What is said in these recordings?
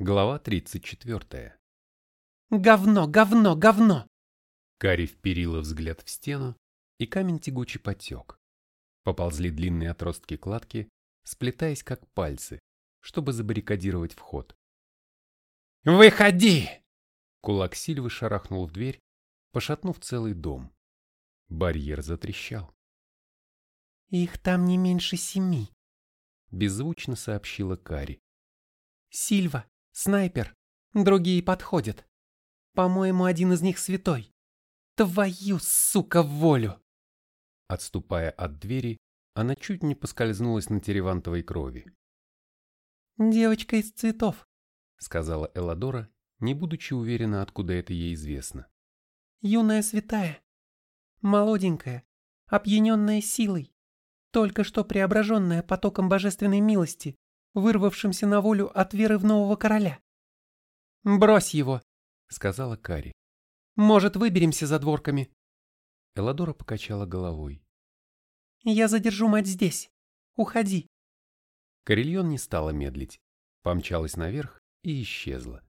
Глава 34. Говно, говно, говно! Кари вперила взгляд в стену, и камень тягучий потек. Поползли длинные отростки кладки, сплетаясь как пальцы, чтобы забаррикадировать вход. «Выходи!» Кулак Сильвы шарахнул в дверь, пошатнув целый дом. Барьер затрещал. «Их там не меньше семи», — беззвучно сообщила Кари. «Сильва, снайпер, другие подходят. По-моему, один из них святой. Твою, сука, волю!» Отступая от двери, она чуть не поскользнулась на теревантовой крови. «Девочка из цветов», — сказала Эладора, не будучи уверена, откуда это ей известно. «Юная святая, молоденькая, опьяненная силой, только что преображенная потоком божественной милости, вырвавшимся на волю от веры в нового короля. «Брось его», — сказала Кари. «Может, выберемся за дворками?» Эладора покачала головой. «Я задержу мать здесь. Уходи». Карельон не стала медлить, помчалась наверх и исчезла.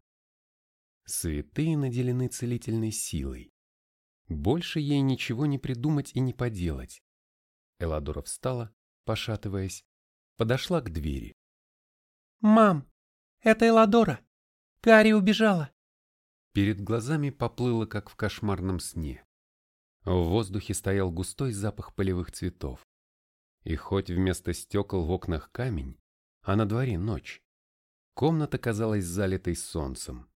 Святые наделены целительной силой. Больше ей ничего не придумать и не поделать. Эладора встала, пошатываясь, подошла к двери. «Мам, это Эладора. Кари убежала». Перед глазами поплыло, как в кошмарном сне. В воздухе стоял густой запах полевых цветов. И хоть вместо стекол в окнах камень, а на дворе ночь, комната казалась залитой солнцем.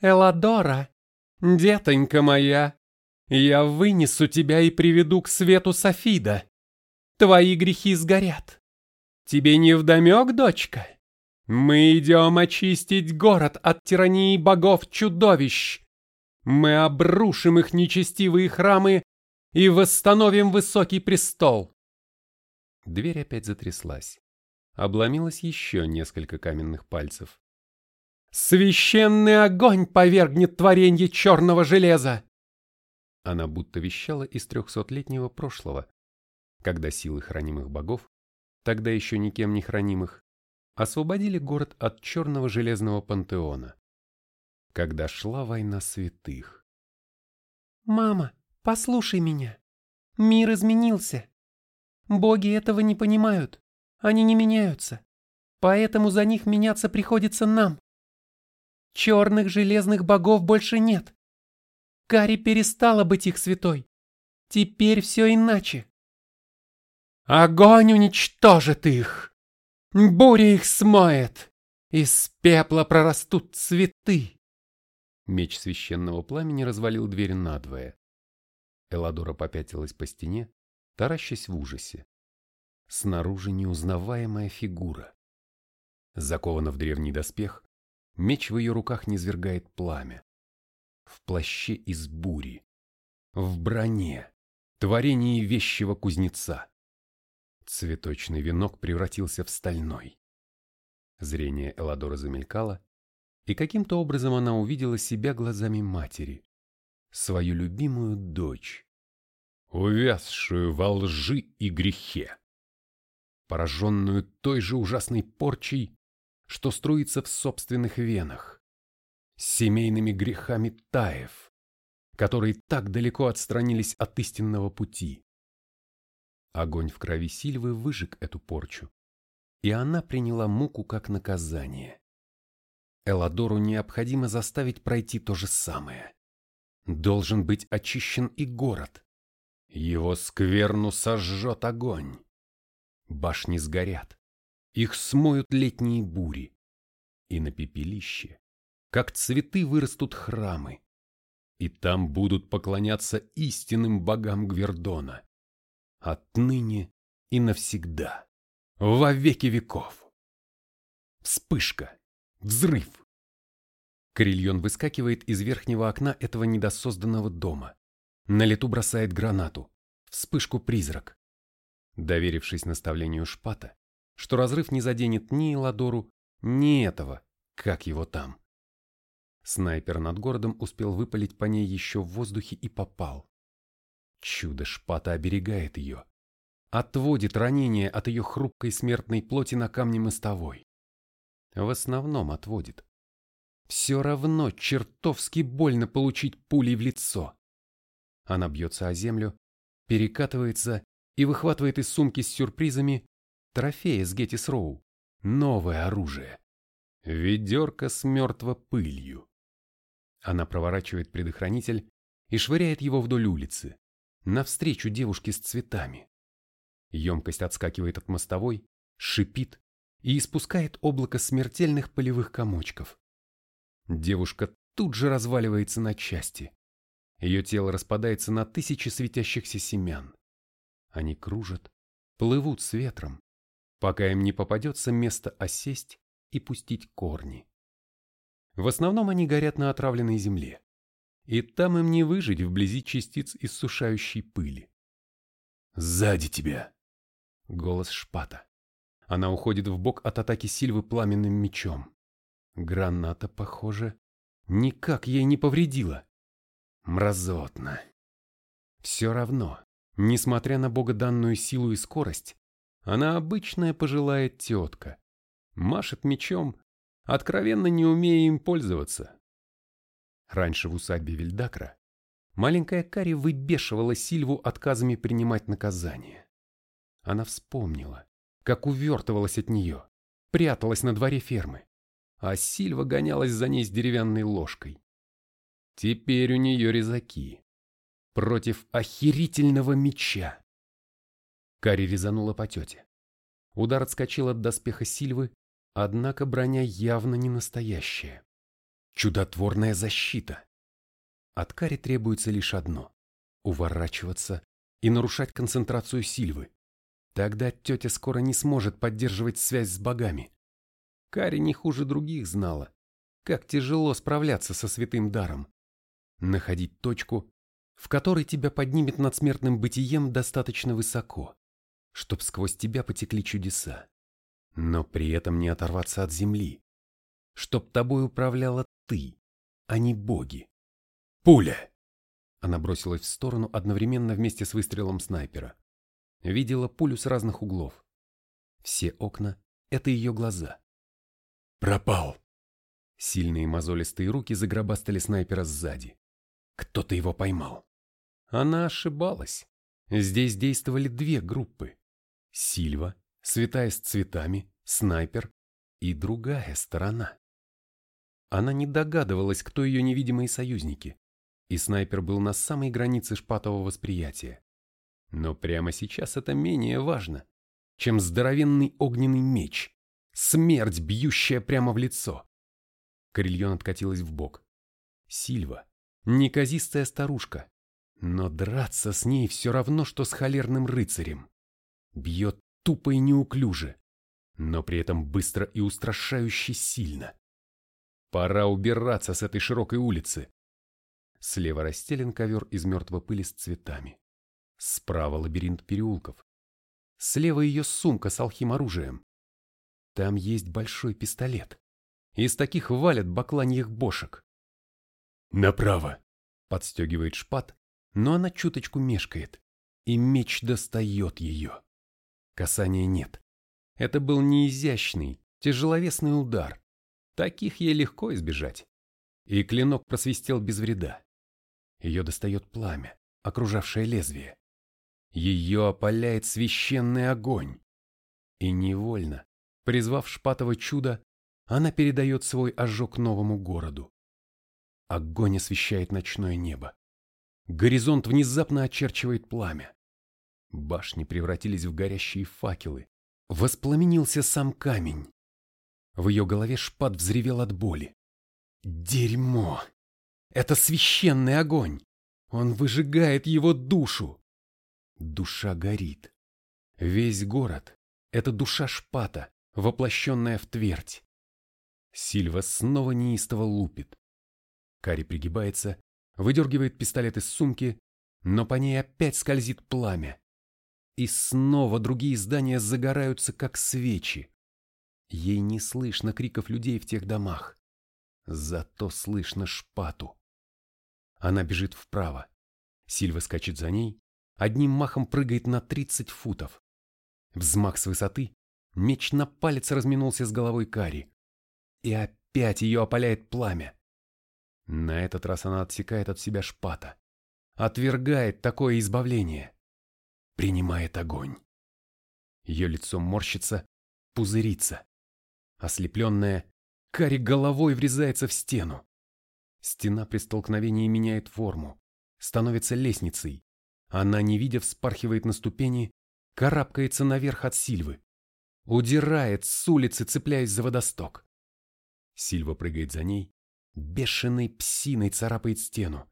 «Эладора, детонька моя, я вынесу тебя и приведу к свету Софида. Твои грехи сгорят. Тебе не вдомек, дочка? Мы идем очистить город от тирании богов-чудовищ. Мы обрушим их нечестивые храмы и восстановим высокий престол. Дверь опять затряслась. Обломилось еще несколько каменных пальцев. «Священный огонь повергнет творенье черного железа!» Она будто вещала из трехсотлетнего прошлого, когда силы хранимых богов тогда еще никем не хранимых, освободили город от черного железного пантеона, когда шла война святых. «Мама, послушай меня. Мир изменился. Боги этого не понимают. Они не меняются. Поэтому за них меняться приходится нам. Черных железных богов больше нет. Кари перестала быть их святой. Теперь все иначе. Огонь уничтожит их. Буря их смоет. Из пепла прорастут цветы. Меч священного пламени развалил дверь надвое. Эладора попятилась по стене, таращась в ужасе. Снаружи неузнаваемая фигура. Закована в древний доспех, меч в ее руках низвергает пламя. В плаще из бури. В броне. Творении вещего кузнеца. Цветочный венок превратился в стальной. Зрение Эладора замелькало, и каким-то образом она увидела себя глазами матери, свою любимую дочь, увязшую во лжи и грехе, пораженную той же ужасной порчей, что струится в собственных венах, семейными грехами Таев, которые так далеко отстранились от истинного пути. Огонь в крови Сильвы выжег эту порчу, и она приняла муку как наказание. Эладору необходимо заставить пройти то же самое. Должен быть очищен и город. Его скверну сожжет огонь. Башни сгорят. Их смоют летние бури. И на пепелище, как цветы, вырастут храмы. И там будут поклоняться истинным богам Гвердона отныне и навсегда, во веки веков. Вспышка, взрыв. Крильон выскакивает из верхнего окна этого недосозданного дома. На лету бросает гранату. Вспышку призрак. Доверившись наставлению Шпата, что разрыв не заденет ни Ладору, ни этого, как его там. Снайпер над городом успел выпалить по ней еще в воздухе и попал. Чудо шпата оберегает ее, отводит ранение от ее хрупкой смертной плоти на камне мостовой. В основном отводит. Все равно чертовски больно получить пулей в лицо. Она бьется о землю, перекатывается и выхватывает из сумки с сюрпризами трофея с Геттис Роу, новое оружие. Ведерко с мертво пылью. Она проворачивает предохранитель и швыряет его вдоль улицы, навстречу девушке с цветами. Емкость отскакивает от мостовой, шипит и испускает облако смертельных полевых комочков. Девушка тут же разваливается на части. Ее тело распадается на тысячи светящихся семян. Они кружат, плывут с ветром, пока им не попадется место осесть и пустить корни. В основном они горят на отравленной земле, и там им не выжить вблизи частиц иссушающей пыли. «Сзади тебя!» Голос шпата. Она уходит в бок от атаки Сильвы пламенным мечом. Граната, похоже, никак ей не повредила. Мразотно. Все равно, несмотря на богоданную силу и скорость, она обычная пожилая тетка, машет мечом, откровенно не умея им пользоваться. Раньше в усадьбе Вильдакра маленькая Кари выбешивала Сильву отказами принимать наказание. Она вспомнила, как увертывалась от нее, пряталась на дворе фермы, а Сильва гонялась за ней с деревянной ложкой. Теперь у нее резаки. Против охерительного меча. Кари резанула по тете. Удар отскочил от доспеха Сильвы, однако броня явно не настоящая. Чудотворная защита. От Кари требуется лишь одно – уворачиваться и нарушать концентрацию Сильвы. Тогда тетя скоро не сможет поддерживать связь с богами. Кари не хуже других знала, как тяжело справляться со святым даром. Находить точку, в которой тебя поднимет над смертным бытием достаточно высоко, чтоб сквозь тебя потекли чудеса, но при этом не оторваться от земли, чтоб тобой управляла ты, а не боги. Пуля! Она бросилась в сторону одновременно вместе с выстрелом снайпера. Видела пулю с разных углов. Все окна — это ее глаза. Пропал! Сильные мозолистые руки загробастали снайпера сзади. Кто-то его поймал. Она ошибалась. Здесь действовали две группы. Сильва, святая с цветами, снайпер и другая сторона. Она не догадывалась, кто ее невидимые союзники, и снайпер был на самой границе шпатового восприятия. Но прямо сейчас это менее важно, чем здоровенный огненный меч, смерть, бьющая прямо в лицо. Карельон откатилась в бок. Сильва, неказистая старушка, но драться с ней все равно, что с холерным рыцарем. Бьет тупо и неуклюже, но при этом быстро и устрашающе сильно. Пора убираться с этой широкой улицы. Слева расстелен ковер из мертвой пыли с цветами. Справа лабиринт переулков. Слева ее сумка с алхим-оружием. Там есть большой пистолет. Из таких валят бакланьих бошек. «Направо!» — подстегивает шпат, но она чуточку мешкает, и меч достает ее. Касания нет. Это был не изящный, тяжеловесный удар. Таких ей легко избежать. И клинок просвистел без вреда. Ее достает пламя, окружавшее лезвие. Ее опаляет священный огонь. И невольно, призвав шпатово чудо, она передает свой ожог новому городу. Огонь освещает ночное небо. Горизонт внезапно очерчивает пламя. Башни превратились в горящие факелы. Воспламенился сам камень. В ее голове шпат взревел от боли. Дерьмо! Это священный огонь! Он выжигает его душу! Душа горит. Весь город — это душа шпата, воплощенная в твердь. Сильва снова неистово лупит. Кари пригибается, выдергивает пистолет из сумки, но по ней опять скользит пламя. И снова другие здания загораются, как свечи. Ей не слышно криков людей в тех домах. Зато слышно шпату. Она бежит вправо. Сильва скачет за ней, одним махом прыгает на 30 футов. Взмах с высоты, меч на палец разминулся с головой Кари. И опять ее опаляет пламя. На этот раз она отсекает от себя шпата, отвергает такое избавление, принимает огонь. Ее лицо морщится, пузырится. Ослепленная, Кари головой врезается в стену. Стена при столкновении меняет форму, становится лестницей. Она, не видя, вспархивает на ступени, карабкается наверх от Сильвы. Удирает с улицы, цепляясь за водосток. Сильва прыгает за ней, бешеной псиной царапает стену.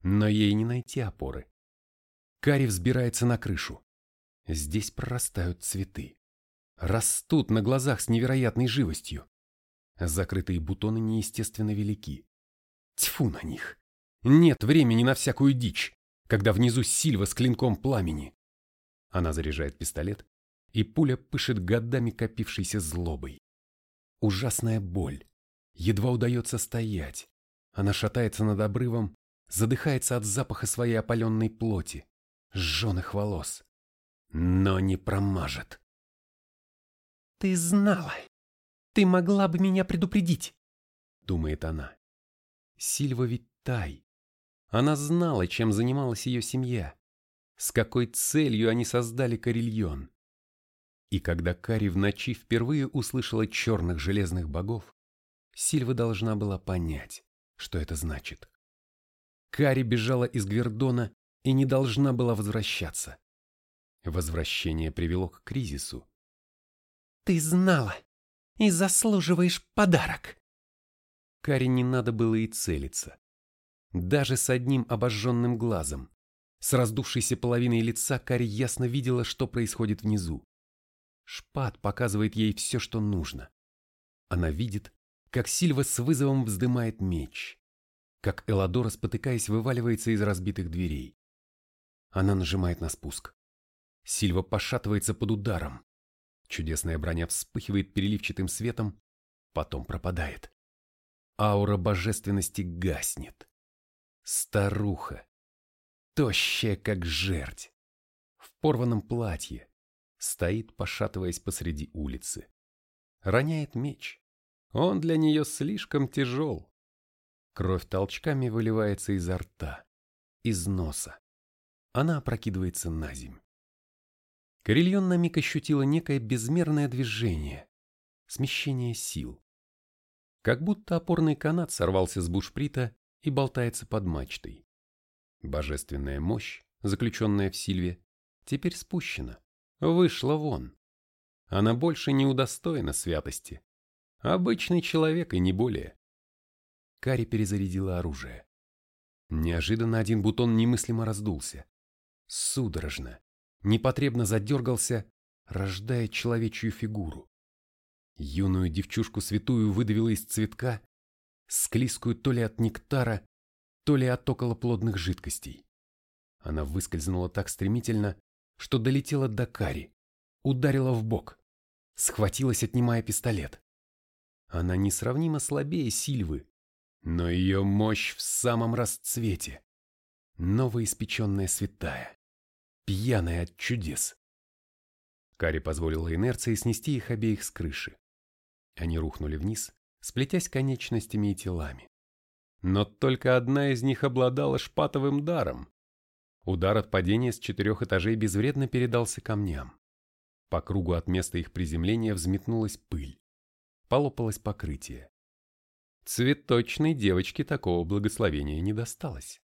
Но ей не найти опоры. Кари взбирается на крышу. Здесь прорастают цветы. Растут на глазах с невероятной живостью. Закрытые бутоны неестественно велики. Тьфу на них. Нет времени на всякую дичь, когда внизу Сильва с клинком пламени. Она заряжает пистолет, и пуля пышет годами копившейся злобой. Ужасная боль. Едва удается стоять. Она шатается над обрывом, задыхается от запаха своей опаленной плоти, сжженных волос. Но не промажет. «Ты знала!» Ты могла бы меня предупредить, думает она. Сильва ведь тай. Она знала, чем занималась ее семья, с какой целью они создали Карельон. И когда Кари в ночи впервые услышала черных железных богов, Сильва должна была понять, что это значит. Кари бежала из Гвердона и не должна была возвращаться. Возвращение привело к кризису. «Ты знала!» и заслуживаешь подарок. Каре не надо было и целиться. Даже с одним обожженным глазом, с раздувшейся половиной лица, Кари ясно видела, что происходит внизу. Шпат показывает ей все, что нужно. Она видит, как Сильва с вызовом вздымает меч, как Эладора, спотыкаясь, вываливается из разбитых дверей. Она нажимает на спуск. Сильва пошатывается под ударом. Чудесная броня вспыхивает переливчатым светом, потом пропадает. Аура божественности гаснет. Старуха, тощая как жерть, в порванном платье, стоит, пошатываясь посреди улицы. Роняет меч. Он для нее слишком тяжел. Кровь толчками выливается изо рта, из носа. Она опрокидывается на земь. Карельон на миг ощутила некое безмерное движение, смещение сил. Как будто опорный канат сорвался с бушприта и болтается под мачтой. Божественная мощь, заключенная в Сильве, теперь спущена, вышла вон. Она больше не удостоена святости. Обычный человек и не более. Кари перезарядила оружие. Неожиданно один бутон немыслимо раздулся. Судорожно, непотребно задергался, рождая человечью фигуру. Юную девчушку святую выдавила из цветка, склизкую то ли от нектара, то ли от околоплодных жидкостей. Она выскользнула так стремительно, что долетела до Кари, ударила в бок, схватилась, отнимая пистолет. Она несравнимо слабее Сильвы, но ее мощь в самом расцвете. Новоиспеченная святая пьяная от чудес. Кари позволила инерции снести их обеих с крыши. Они рухнули вниз, сплетясь конечностями и телами. Но только одна из них обладала шпатовым даром. Удар от падения с четырех этажей безвредно передался камням. По кругу от места их приземления взметнулась пыль. Полопалось покрытие. Цветочной девочке такого благословения не досталось.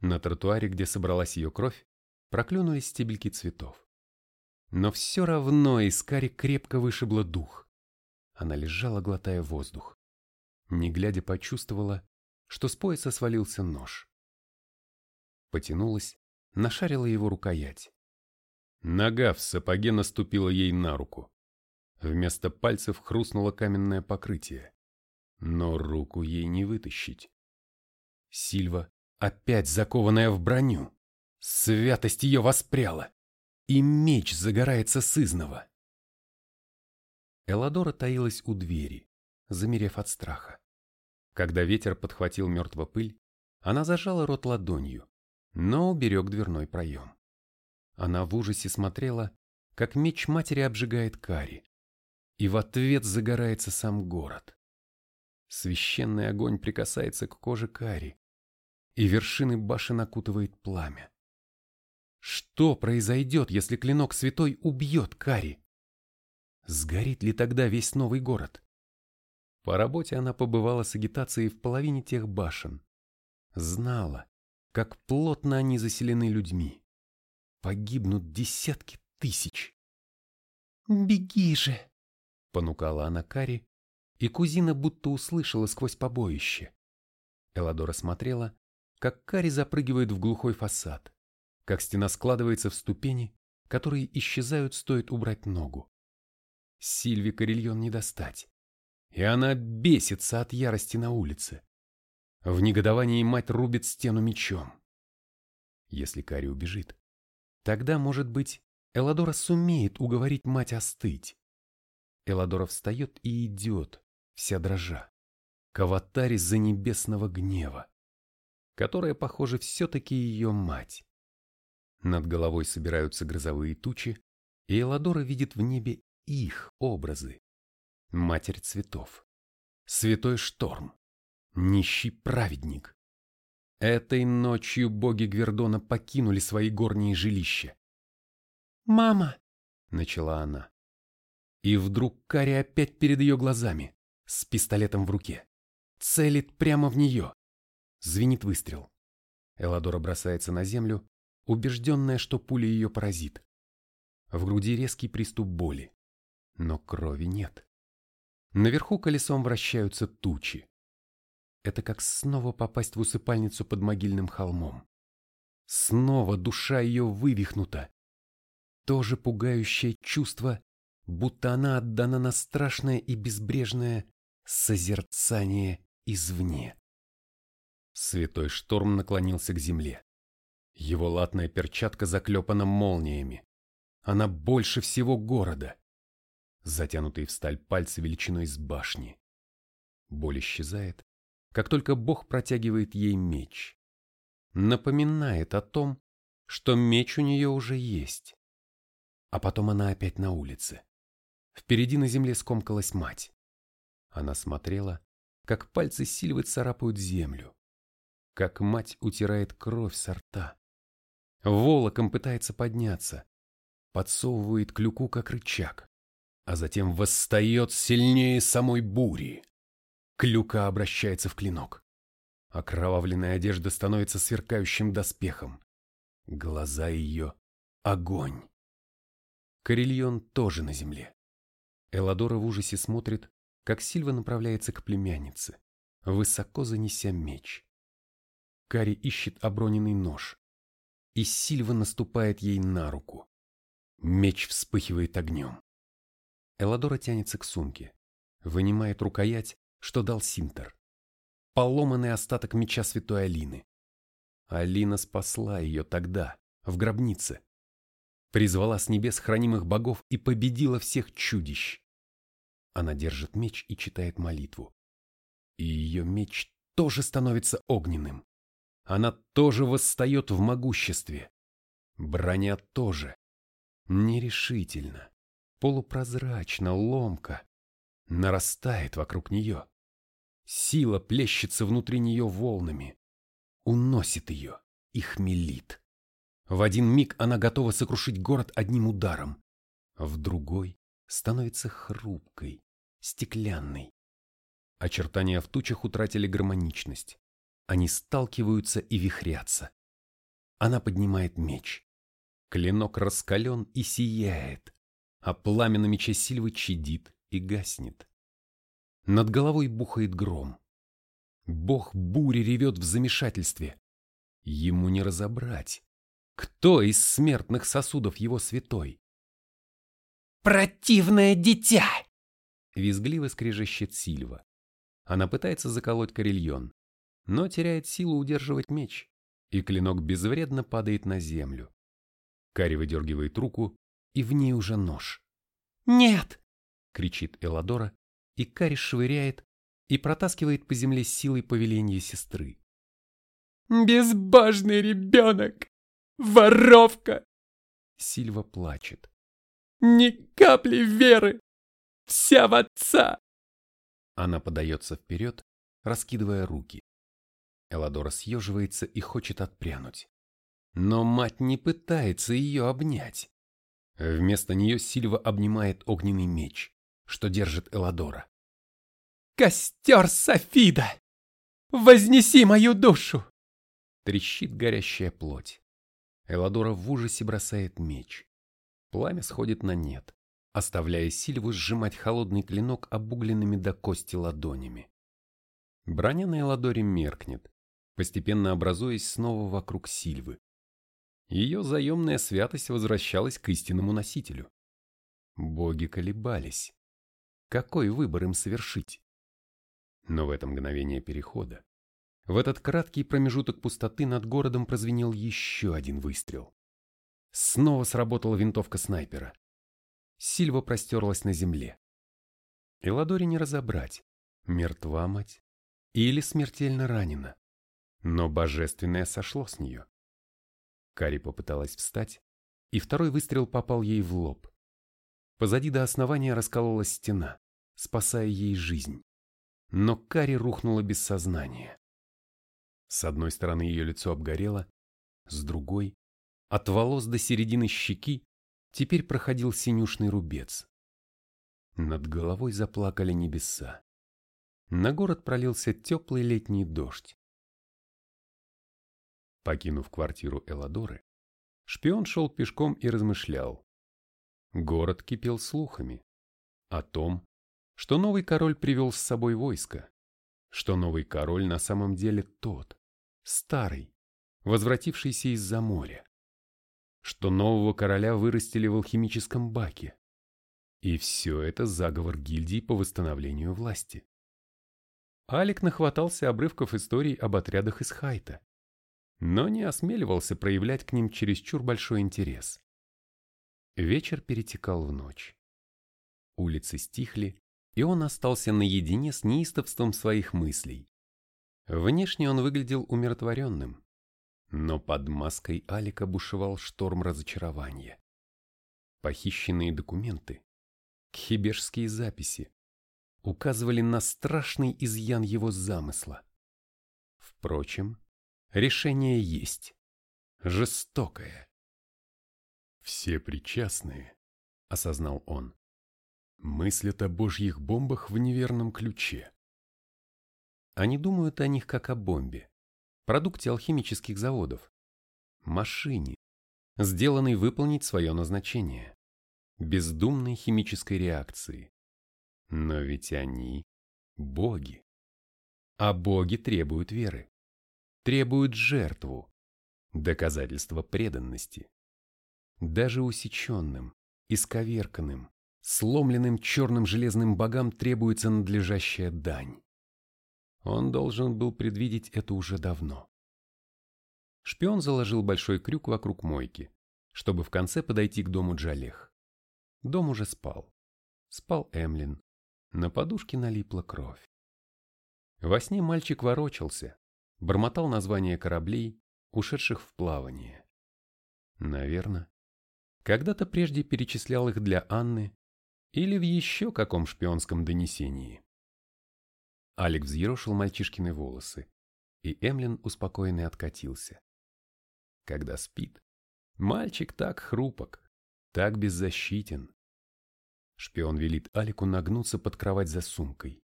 На тротуаре, где собралась ее кровь, проклюнулись стебельки цветов. Но все равно Искари крепко вышибла дух. Она лежала, глотая воздух. Не глядя, почувствовала, что с пояса свалился нож. Потянулась, нашарила его рукоять. Нога в сапоге наступила ей на руку. Вместо пальцев хрустнуло каменное покрытие. Но руку ей не вытащить. Сильва, опять закованная в броню. Святость ее воспряла, и меч загорается сызново. Эладора таилась у двери, замерев от страха. Когда ветер подхватил мертво пыль, она зажала рот ладонью, но уберег дверной проем. Она в ужасе смотрела, как меч матери обжигает Кари, и в ответ загорается сам город. Священный огонь прикасается к коже Кари, и вершины башен окутывает пламя. Что произойдет, если клинок святой убьет Кари? Сгорит ли тогда весь новый город? По работе она побывала с агитацией в половине тех башен. Знала, как плотно они заселены людьми. Погибнут десятки тысяч. «Беги же!» — понукала она Кари, и кузина будто услышала сквозь побоище. Эладора смотрела, как Кари запрыгивает в глухой фасад, как стена складывается в ступени, которые исчезают, стоит убрать ногу. Сильви Карельон не достать и она бесится от ярости на улице. В негодовании мать рубит стену мечом. Если Кари убежит, тогда, может быть, Эладора сумеет уговорить мать остыть. Эладора встает и идет, вся дрожа, к аватаре за небесного гнева, которая, похоже, все-таки ее мать. Над головой собираются грозовые тучи, и Эладора видит в небе их образы. Матерь цветов, святой шторм, нищий праведник. Этой ночью боги Гвердона покинули свои горние жилища. «Мама!» — начала она. И вдруг Кари опять перед ее глазами, с пистолетом в руке. Целит прямо в нее. Звенит выстрел. Эладора бросается на землю, убежденная, что пуля ее поразит. В груди резкий приступ боли. Но крови нет. Наверху колесом вращаются тучи. Это как снова попасть в усыпальницу под могильным холмом. Снова душа ее вывихнута. То же пугающее чувство, будто она отдана на страшное и безбрежное созерцание извне. Святой шторм наклонился к земле. Его латная перчатка заклепана молниями. Она больше всего города затянутые в сталь пальцы величиной с башни. Боль исчезает, как только Бог протягивает ей меч. Напоминает о том, что меч у нее уже есть. А потом она опять на улице. Впереди на земле скомкалась мать. Она смотрела, как пальцы Сильвы царапают землю, как мать утирает кровь со рта. Волоком пытается подняться, подсовывает клюку, как рычаг а затем восстает сильнее самой бури. Клюка обращается в клинок. Окровавленная одежда становится сверкающим доспехом. Глаза ее — огонь. Карельон тоже на земле. Эладора в ужасе смотрит, как Сильва направляется к племяннице, высоко занеся меч. Кари ищет оброненный нож, и Сильва наступает ей на руку. Меч вспыхивает огнем. Эладора тянется к сумке, вынимает рукоять, что дал Синтер. Поломанный остаток меча святой Алины. Алина спасла ее тогда, в гробнице. Призвала с небес хранимых богов и победила всех чудищ. Она держит меч и читает молитву. И ее меч тоже становится огненным. Она тоже восстает в могуществе. Броня тоже. Нерешительно полупрозрачно, ломко, нарастает вокруг нее. Сила плещется внутри нее волнами, уносит ее и хмелит. В один миг она готова сокрушить город одним ударом, в другой становится хрупкой, стеклянной. Очертания в тучах утратили гармоничность. Они сталкиваются и вихрятся. Она поднимает меч. Клинок раскален и сияет, а пламя на мече Сильвы чадит и гаснет. Над головой бухает гром. Бог бури ревет в замешательстве. Ему не разобрать, кто из смертных сосудов его святой. «Противное дитя!» Визгливо скрежещет Сильва. Она пытается заколоть карельон, но теряет силу удерживать меч, и клинок безвредно падает на землю. Кари выдергивает руку и в ней уже нож. «Нет!» — кричит Эладора, и Кари швыряет и протаскивает по земле силой повеления сестры. «Безбожный ребенок! Воровка!» Сильва плачет. «Ни капли веры! Вся в отца!» Она подается вперед, раскидывая руки. Эладора съеживается и хочет отпрянуть. Но мать не пытается ее обнять. Вместо нее Сильва обнимает огненный меч, что держит Эладора. «Костер Софида! Вознеси мою душу!» Трещит горящая плоть. Эладора в ужасе бросает меч. Пламя сходит на нет, оставляя Сильву сжимать холодный клинок обугленными до кости ладонями. Броня на Эладоре меркнет, постепенно образуясь снова вокруг Сильвы. Ее заемная святость возвращалась к истинному носителю. Боги колебались. Какой выбор им совершить? Но в это мгновение перехода, в этот краткий промежуток пустоты над городом прозвенел еще один выстрел. Снова сработала винтовка снайпера. Сильва простерлась на земле. Эладоре не разобрать, мертва мать или смертельно ранена. Но божественное сошло с нее. Кари попыталась встать, и второй выстрел попал ей в лоб. Позади до основания раскололась стена, спасая ей жизнь. Но Кари рухнула без сознания. С одной стороны ее лицо обгорело, с другой, от волос до середины щеки, теперь проходил синюшный рубец. Над головой заплакали небеса. На город пролился теплый летний дождь. Покинув квартиру Эладоры, шпион шел пешком и размышлял. Город кипел слухами о том, что новый король привел с собой войско, что новый король на самом деле тот, старый, возвратившийся из-за моря, что нового короля вырастили в алхимическом баке. И все это заговор гильдии по восстановлению власти. Алик нахватался обрывков историй об отрядах из Хайта, но не осмеливался проявлять к ним чересчур большой интерес. Вечер перетекал в ночь. Улицы стихли, и он остался наедине с неистовством своих мыслей. Внешне он выглядел умиротворенным, но под маской Алика бушевал шторм разочарования. Похищенные документы, кхибежские записи, указывали на страшный изъян его замысла. Впрочем, Решение есть. Жестокое. Все причастные, осознал он, мыслят о божьих бомбах в неверном ключе. Они думают о них как о бомбе, продукте алхимических заводов, машине, сделанной выполнить свое назначение, бездумной химической реакции. Но ведь они – боги. А боги требуют веры требуют жертву, доказательство преданности. Даже усеченным, исковерканным, сломленным черным железным богам требуется надлежащая дань. Он должен был предвидеть это уже давно. Шпион заложил большой крюк вокруг мойки, чтобы в конце подойти к дому Джалех. Дом уже спал. Спал Эмлин. На подушке налипла кровь. Во сне мальчик ворочался, бормотал названия кораблей, ушедших в плавание. Наверное, когда-то прежде перечислял их для Анны или в еще каком шпионском донесении. Алекс взъерошил мальчишкины волосы, и Эмлин успокоенный откатился. Когда спит, мальчик так хрупок, так беззащитен. Шпион велит Алику нагнуться под кровать за сумкой.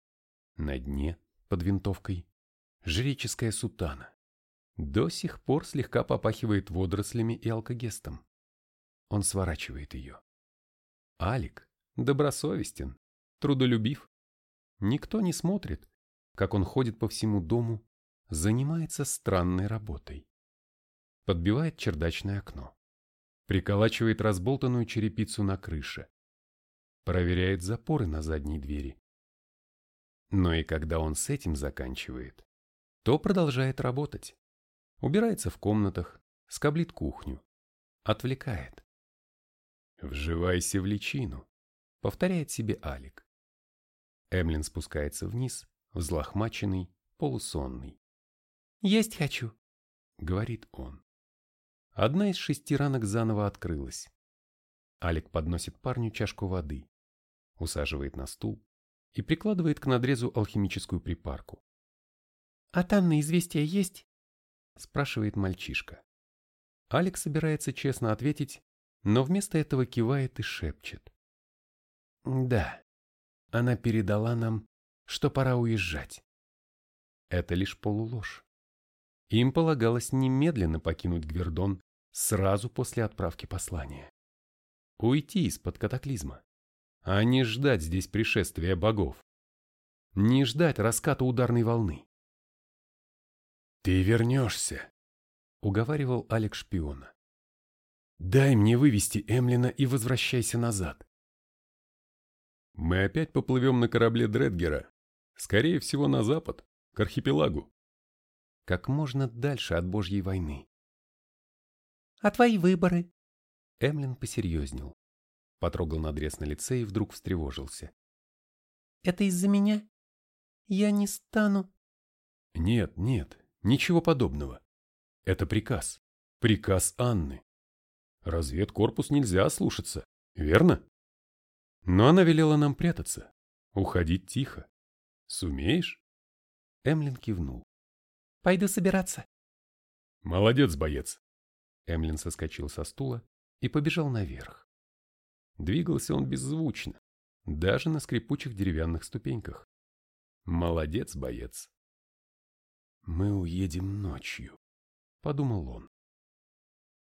На дне, под винтовкой, жреческая сутана. До сих пор слегка попахивает водорослями и алкогестом. Он сворачивает ее. Алик добросовестен, трудолюбив. Никто не смотрит, как он ходит по всему дому, занимается странной работой. Подбивает чердачное окно. Приколачивает разболтанную черепицу на крыше. Проверяет запоры на задней двери. Но и когда он с этим заканчивает, то продолжает работать. Убирается в комнатах, скоблит кухню. Отвлекает. «Вживайся в личину», — повторяет себе Алик. Эмлин спускается вниз, взлохмаченный, полусонный. «Есть хочу», — говорит он. Одна из шести ранок заново открылась. Алик подносит парню чашку воды, усаживает на стул, и прикладывает к надрезу алхимическую припарку. «От Анны известия есть?» – спрашивает мальчишка. Алекс собирается честно ответить, но вместо этого кивает и шепчет. «Да, она передала нам, что пора уезжать». Это лишь полуложь. Им полагалось немедленно покинуть Гвердон сразу после отправки послания. Уйти из-под катаклизма, а не ждать здесь пришествия богов. Не ждать раската ударной волны. «Ты вернешься», — уговаривал Алекс шпиона. «Дай мне вывести Эмлина и возвращайся назад». «Мы опять поплывем на корабле Дредгера, скорее всего на запад, к архипелагу. Как можно дальше от Божьей войны. А твои выборы? Эмлин посерьезнел. Потрогал надрез на лице и вдруг встревожился. Это из-за меня? Я не стану. Нет, нет, ничего подобного. Это приказ. Приказ Анны. Разведкорпус нельзя слушаться, верно? Но она велела нам прятаться, уходить тихо. Сумеешь? Эмлин кивнул. Пойду собираться. Молодец, боец. Эмлин соскочил со стула и побежал наверх. Двигался он беззвучно, даже на скрипучих деревянных ступеньках. Молодец, боец. Мы уедем ночью, подумал он.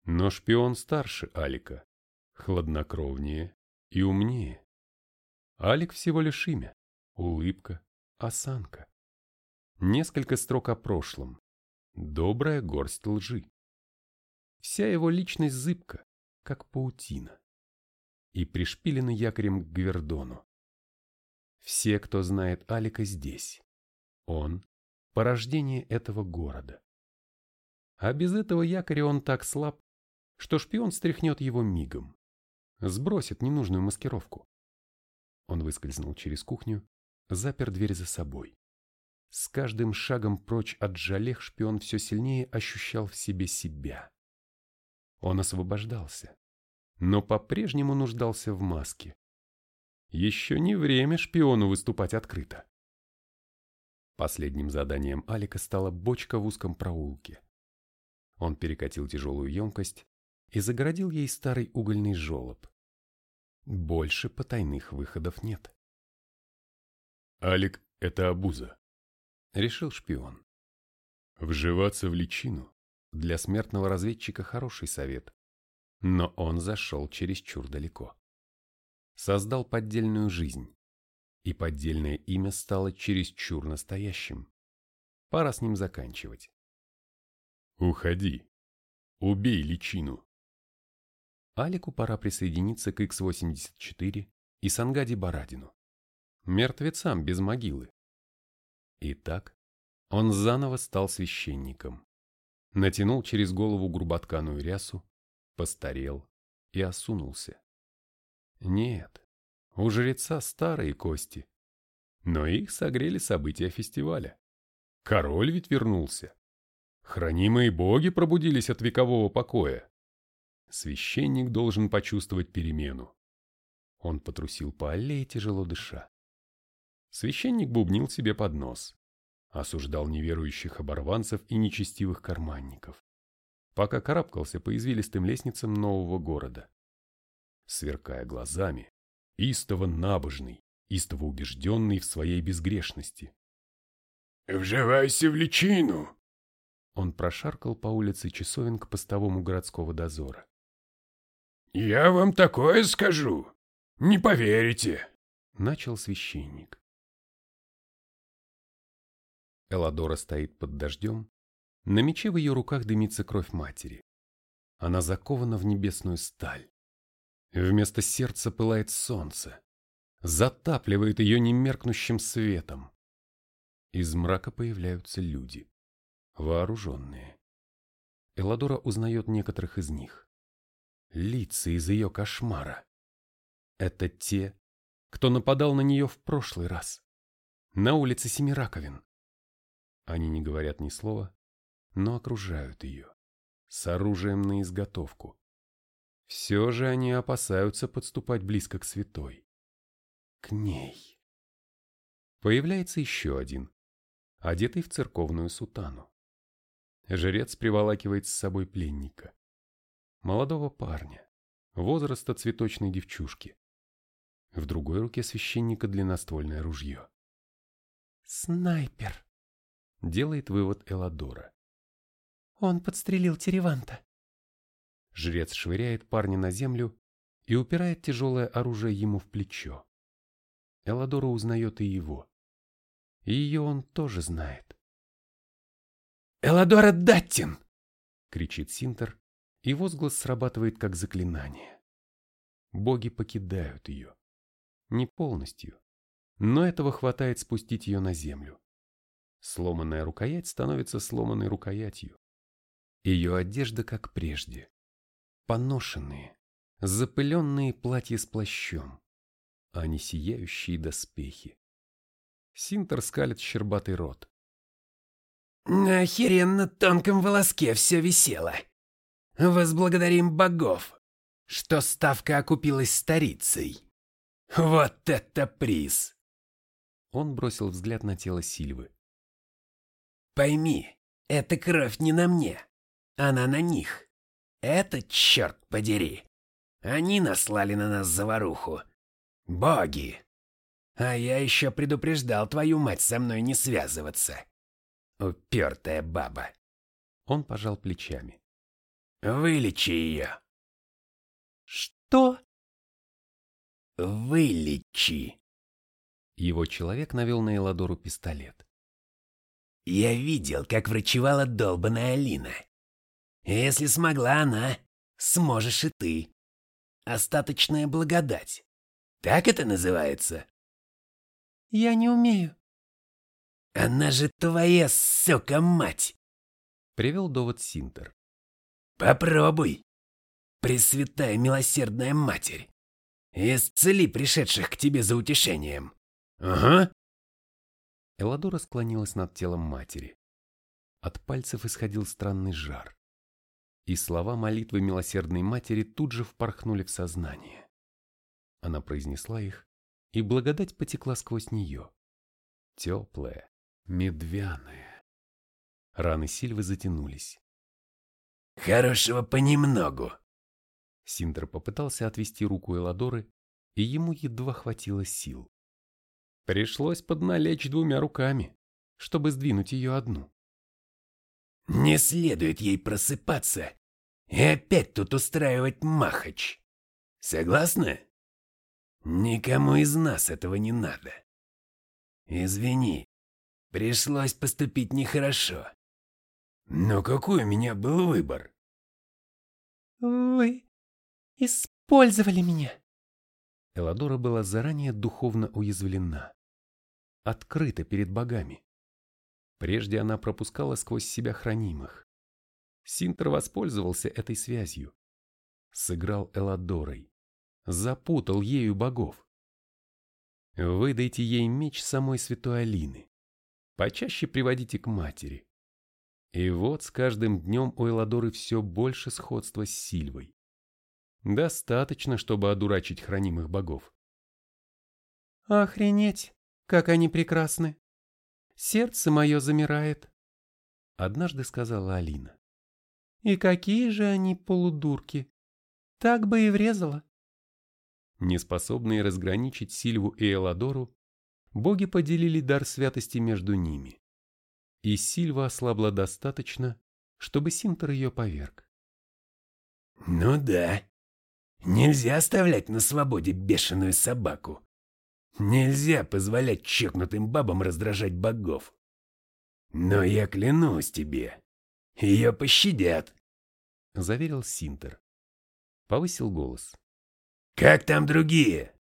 Но шпион старше Алика, хладнокровнее и умнее. Алик всего лишь имя, улыбка, осанка. Несколько строк о прошлом. Добрая горсть лжи. Вся его личность зыбка, как паутина. И пришпилена якорем к Гвердону. Все, кто знает Алика, здесь. Он – порождение этого города. А без этого якоря он так слаб, что шпион стряхнет его мигом. Сбросит ненужную маскировку. Он выскользнул через кухню, запер дверь за собой. С каждым шагом прочь от жалех шпион все сильнее ощущал в себе себя. Он освобождался, но по-прежнему нуждался в маске. Еще не время шпиону выступать открыто. Последним заданием Алика стала бочка в узком проулке. Он перекатил тяжелую емкость и загородил ей старый угольный желоб. Больше потайных выходов нет. «Алик — это обуза», решил шпион. Вживаться в личину для смертного разведчика хороший совет, но он зашел чересчур далеко. Создал поддельную жизнь, и поддельное имя стало чересчур настоящим. Пора с ним заканчивать. Уходи. Убей личину. Алику пора присоединиться к X-84 и Сангади Барадину. Мертвецам без могилы. Итак, он заново стал священником. Натянул через голову груботканую рясу, постарел и осунулся. Нет, у жреца старые кости. Но их согрели события фестиваля. Король ведь вернулся. Хранимые боги пробудились от векового покоя. Священник должен почувствовать перемену. Он потрусил по аллее, тяжело дыша. Священник бубнил себе под нос. Осуждал неверующих оборванцев и нечестивых карманников. Пока карабкался по извилистым лестницам нового города. Сверкая глазами, истово набожный, истово убежденный в своей безгрешности. «Вживайся в личину!» Он прошаркал по улице часовен к постовому городского дозора. «Я вам такое скажу! Не поверите!» — начал священник. Эладора стоит под дождем. На мече в ее руках дымится кровь матери. Она закована в небесную сталь. Вместо сердца пылает солнце. Затапливает ее немеркнущим светом. Из мрака появляются люди. Вооруженные. Эладора узнает некоторых из них. Лица из ее кошмара. Это те, кто нападал на нее в прошлый раз. На улице Семираковин. Они не говорят ни слова, но окружают ее, с оружием на изготовку. Все же они опасаются подступать близко к святой. К ней. Появляется еще один, одетый в церковную сутану. Жрец приволакивает с собой пленника. Молодого парня, возраста цветочной девчушки. В другой руке священника длинноствольное ружье. «Снайпер», — делает вывод Эладора. «Он подстрелил Тереванта». Жрец швыряет парня на землю и упирает тяжелое оружие ему в плечо. Эладора узнает и его. И ее он тоже знает. «Эладора Даттин!» — кричит Синтер, и возглас срабатывает как заклинание. Боги покидают ее. Не полностью, но этого хватает спустить ее на землю. Сломанная рукоять становится сломанной рукоятью. Ее одежда как прежде. Поношенные, запыленные платья с плащом, а не сияющие доспехи. Синтер скалит щербатый рот. На охеренно тонком волоске все висело. Возблагодарим богов, что ставка окупилась старицей. Вот это приз! Он бросил взгляд на тело Сильвы. Пойми, эта кровь не на мне, она на них. Это, черт подери, они наслали на нас заваруху. Боги! А я еще предупреждал твою мать со мной не связываться. Упертая баба. Он пожал плечами. Вылечи ее. Что? Вылечи. Его человек навел на Эладору пистолет. Я видел, как врачевала долбаная Алина. Если смогла она, сможешь и ты. Остаточная благодать. Так это называется? Я не умею. Она же твоя, сука, мать! Привел довод Синтер. Попробуй, Пресвятая милосердная Матерь. Исцели пришедших к тебе за утешением. Ага. Эладора склонилась над телом матери. От пальцев исходил странный жар. И слова молитвы милосердной матери тут же впорхнули в сознание. Она произнесла их, и благодать потекла сквозь нее. Теплая, медвяная. Раны Сильвы затянулись. «Хорошего понемногу», Синдер попытался отвести руку Эладоры, и ему едва хватило сил. Пришлось подналечь двумя руками, чтобы сдвинуть ее одну. «Не следует ей просыпаться и опять тут устраивать махач. Согласна? Никому из нас этого не надо. Извини, пришлось поступить нехорошо. Но какой у меня был выбор?» «Вы Использовали меня. Эладора была заранее духовно уязвлена, открыта перед богами. Прежде она пропускала сквозь себя хранимых. Синтер воспользовался этой связью. Сыграл Эладорой. Запутал ею богов. Выдайте ей меч самой святой Алины. Почаще приводите к матери. И вот с каждым днем у Эладоры все больше сходства с Сильвой. Достаточно, чтобы одурачить хранимых богов. Охренеть, как они прекрасны. Сердце мое замирает. Однажды сказала Алина. И какие же они полудурки. Так бы и врезала. Неспособные разграничить Сильву и Эладору, боги поделили дар святости между ними. И Сильва ослабла достаточно, чтобы Синтер ее поверг. «Ну да», Нельзя оставлять на свободе бешеную собаку. Нельзя позволять чекнутым бабам раздражать богов. Но я клянусь тебе, ее пощадят, — заверил Синтер. Повысил голос. «Как там другие?»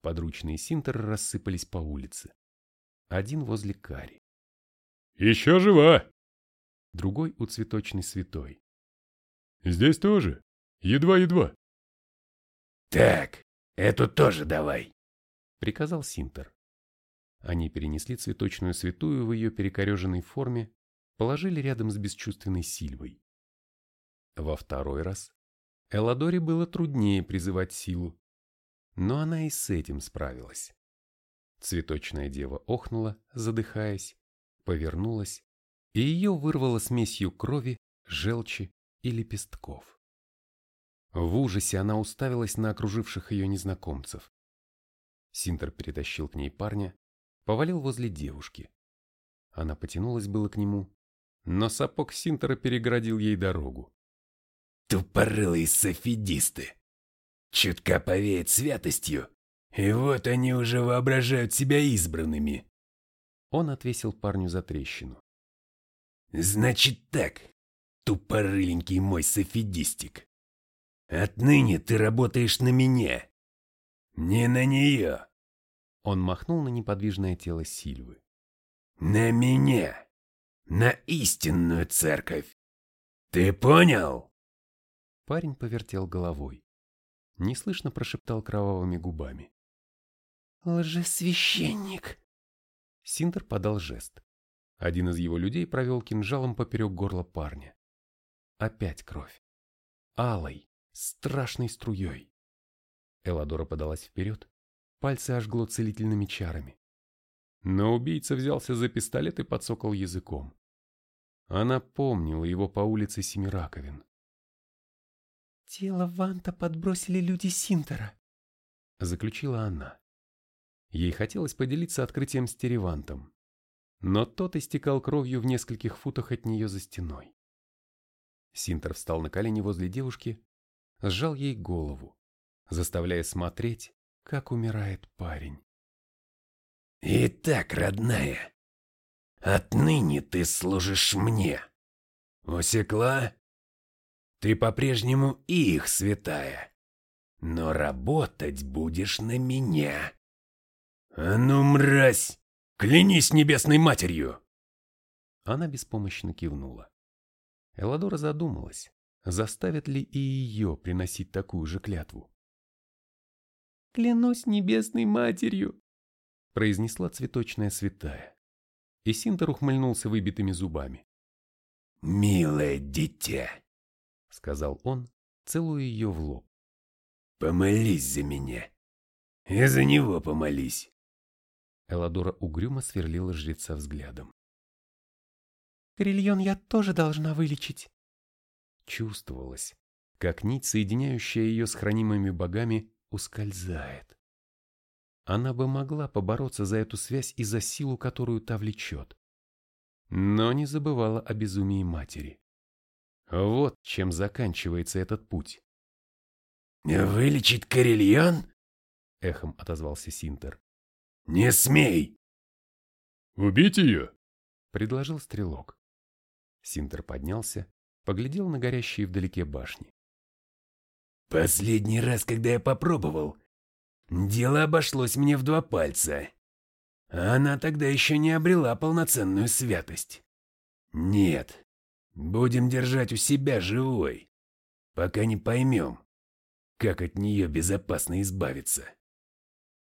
Подручные Синтера рассыпались по улице. Один возле Кари. «Еще жива!» Другой у цветочной святой. «Здесь тоже. Едва-едва». «Так, эту тоже давай», — приказал Синтер. Они перенесли цветочную святую в ее перекореженной форме, положили рядом с бесчувственной Сильвой. Во второй раз Эладоре было труднее призывать силу, но она и с этим справилась. Цветочная дева охнула, задыхаясь, повернулась, и ее вырвало смесью крови, желчи и лепестков. В ужасе она уставилась на окруживших ее незнакомцев. Синтер перетащил к ней парня, повалил возле девушки. Она потянулась было к нему, но сапог Синтера переградил ей дорогу. Тупорылые софидисты! Чутка повеет святостью, и вот они уже воображают себя избранными. Он отвесил парню за трещину. Значит так, тупорыленький мой софидистик. Отныне ты работаешь на меня. Не на нее. Он махнул на неподвижное тело Сильвы. На меня. На истинную церковь. Ты понял? Парень повертел головой. Неслышно прошептал кровавыми губами. «Лжесвященник!» Синтер подал жест. Один из его людей провел кинжалом поперек горла парня. Опять кровь. Алой, страшной струей. Эладора подалась вперед, пальцы ожгло целительными чарами. Но убийца взялся за пистолет и подсокал языком. Она помнила его по улице Семираковин. «Тело Ванта подбросили люди Синтера», — заключила она. Ей хотелось поделиться открытием с Теревантом, но тот истекал кровью в нескольких футах от нее за стеной. Синтер встал на колени возле девушки, сжал ей голову, заставляя смотреть, как умирает парень. «Итак, родная, отныне ты служишь мне. Усекла? Ты по-прежнему их святая, но работать будешь на меня. А ну, мразь, клянись небесной матерью!» Она беспомощно кивнула. Эладора задумалась, заставит ли и ее приносить такую же клятву. «Клянусь небесной матерью!» произнесла цветочная святая. И Синтер ухмыльнулся выбитыми зубами. «Милое дитя!» — сказал он, целуя ее в лоб. «Помолись за меня. И за него помолись». Эладора угрюмо сверлила жреца взглядом. «Крильон я тоже должна вылечить». Чувствовалось, как нить, соединяющая ее с хранимыми богами, ускользает. Она бы могла побороться за эту связь и за силу, которую та влечет. Но не забывала о безумии матери. Вот чем заканчивается этот путь. «Вылечить Карельон?» — эхом отозвался Синтер. «Не смей!» «Убить ее?» — предложил стрелок. Синтер поднялся, поглядел на горящие вдалеке башни. «Последний раз, когда я попробовал, Дело обошлось мне в два пальца. Она тогда еще не обрела полноценную святость. Нет, будем держать у себя живой, пока не поймем, как от нее безопасно избавиться.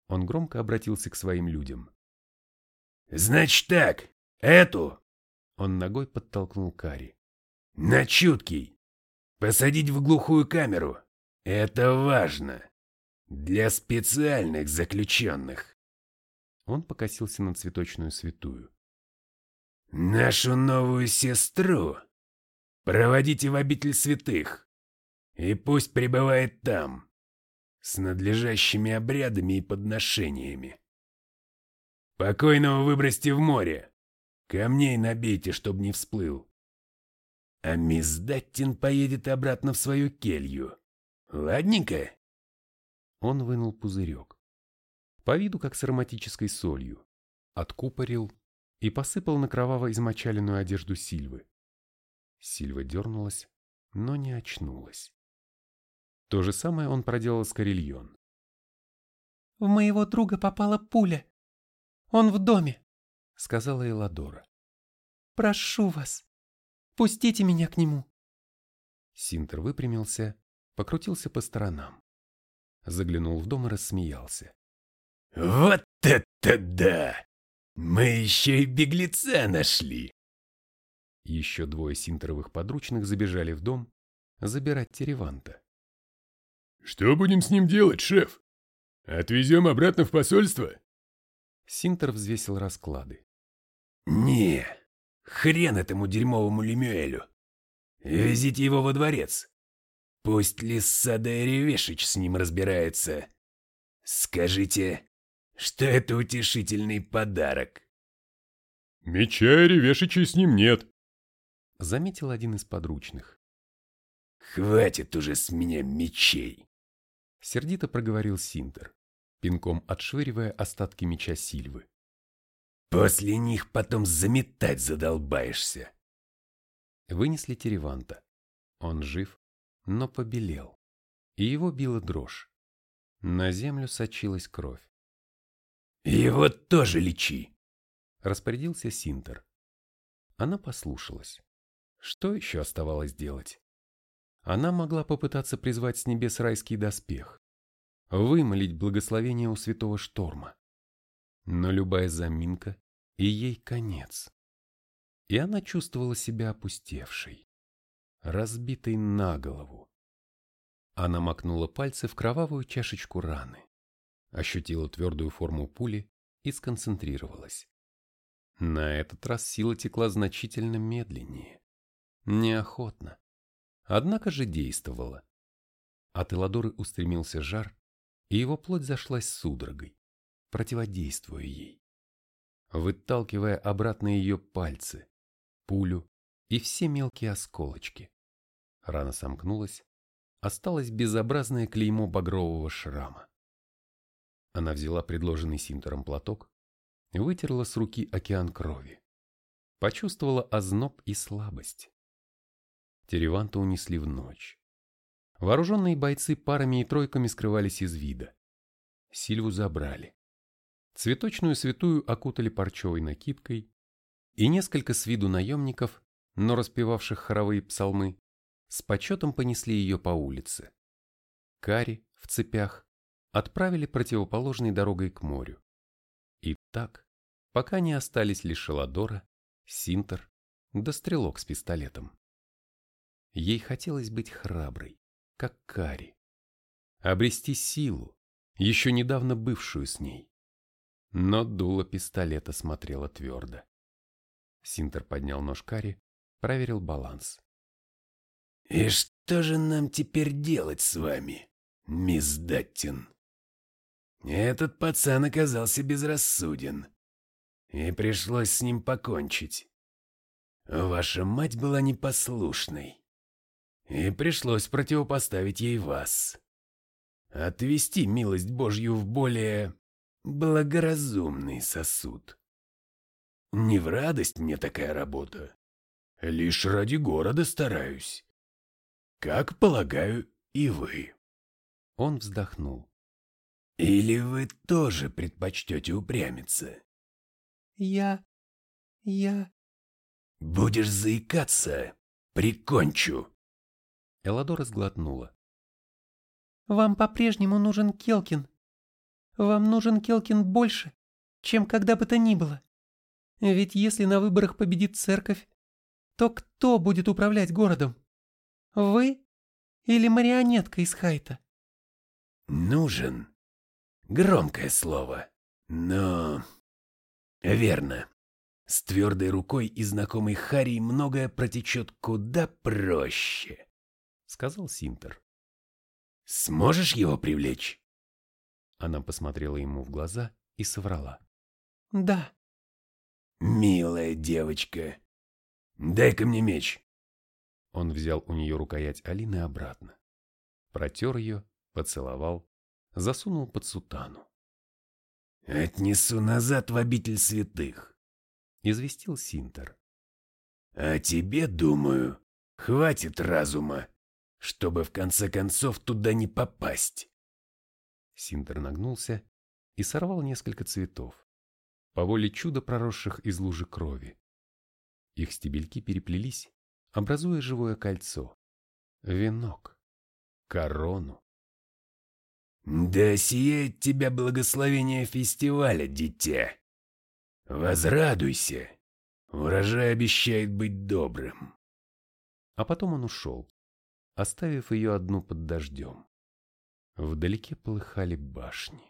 Он громко обратился к своим людям. «Значит так, эту...» Он ногой подтолкнул Кари. «На чуткий. Посадить в глухую камеру. Это важно. Для специальных заключенных. Он покосился на цветочную святую. Нашу новую сестру проводите в обитель святых, и пусть пребывает там, с надлежащими обрядами и подношениями. Покойного выбросьте в море, камней набейте, чтобы не всплыл. А мисс Даттин поедет обратно в свою келью. Ладненько? Он вынул пузырек. По виду как с ароматической солью. Откупорил и посыпал на кроваво измочаленную одежду Сильвы. Сильва дернулась, но не очнулась. То же самое он проделал с Карельон. «В моего друга попала пуля. Он в доме», — сказала Эладора. «Прошу вас, пустите меня к нему». Синтер выпрямился, покрутился по сторонам заглянул в дом и рассмеялся. «Вот это да! Мы еще и беглеца нашли!» Еще двое синтеровых подручных забежали в дом забирать Тереванта. «Что будем с ним делать, шеф? Отвезем обратно в посольство?» Синтер взвесил расклады. «Не, хрен этому дерьмовому Лемюэлю. Везите его во дворец. Пусть Лиссада Ревешич с ним разбирается. Скажите, что это утешительный подарок». «Меча и Ревешичей с ним нет», — заметил один из подручных. «Хватит уже с меня мечей!» Сердито проговорил Синтер, пинком отшвыривая остатки меча Сильвы. «После них потом заметать задолбаешься!» Вынесли Тереванта. Он жив, но побелел, и его била дрожь. На землю сочилась кровь. «Его тоже лечи!» — распорядился Синтер. Она послушалась. Что еще оставалось делать? Она могла попытаться призвать с небес райский доспех, вымолить благословение у святого шторма. Но любая заминка, и ей конец. И она чувствовала себя опустевшей, разбитой на голову. Она макнула пальцы в кровавую чашечку раны, ощутила твердую форму пули и сконцентрировалась. На этот раз сила текла значительно медленнее, неохотно, однако же действовала. От Эладоры устремился жар, и его плоть зашлась судорогой, противодействуя ей. Выталкивая обратно ее пальцы, пулю и все мелкие осколочки. Рана сомкнулась, осталось безобразное клеймо багрового шрама. Она взяла предложенный Синтером платок, вытерла с руки океан крови. Почувствовала озноб и слабость. Тереванта унесли в ночь. Вооруженные бойцы парами и тройками скрывались из вида. Сильву забрали. Цветочную святую окутали парчевой накидкой, и несколько с виду наемников, но распевавших хоровые псалмы, с почетом понесли ее по улице. Кари в цепях отправили противоположной дорогой к морю. И так, пока не остались лишь Шеладора, Синтер да стрелок с пистолетом. Ей хотелось быть храброй, как Кари. Обрести силу, еще недавно бывшую с ней. Но дуло пистолета смотрело твердо. Синтер поднял нож Кари, проверил баланс. «И что же нам теперь делать с вами, мисс Даттин?» Этот пацан оказался безрассуден, и пришлось с ним покончить. Ваша мать была непослушной, и пришлось противопоставить ей вас. Отвести милость Божью в более благоразумный сосуд. Не в радость мне такая работа. Лишь ради города стараюсь. Как, полагаю, и вы. Он вздохнул. Или вы тоже предпочтете упрямиться? Я... я... Будешь заикаться, прикончу. Эладора сглотнула. «Вам по-прежнему нужен Келкин. Вам нужен Келкин больше, чем когда бы то ни было. Ведь если на выборах победит церковь, то кто будет управлять городом? Вы или марионетка из Хайта?» «Нужен. Громкое слово. Но... Верно. С твердой рукой и знакомой Харри многое протечет куда проще сказал Синтер. «Сможешь его привлечь?» Она посмотрела ему в глаза и соврала. «Да». «Милая девочка, дай-ка мне меч». Он взял у нее рукоять Алины обратно, протер ее, поцеловал, засунул под сутану. «Отнесу назад в обитель святых», — известил Синтер. «А тебе, думаю, хватит разума, чтобы в конце концов туда не попасть. Синтер нагнулся и сорвал несколько цветов, по воле чуда проросших из лужи крови. Их стебельки переплелись, образуя живое кольцо, венок, корону. «Да сияет тебя благословение фестиваля, дитя! Возрадуйся! Урожай обещает быть добрым!» А потом он ушел, оставив ее одну под дождем. Вдалеке полыхали башни.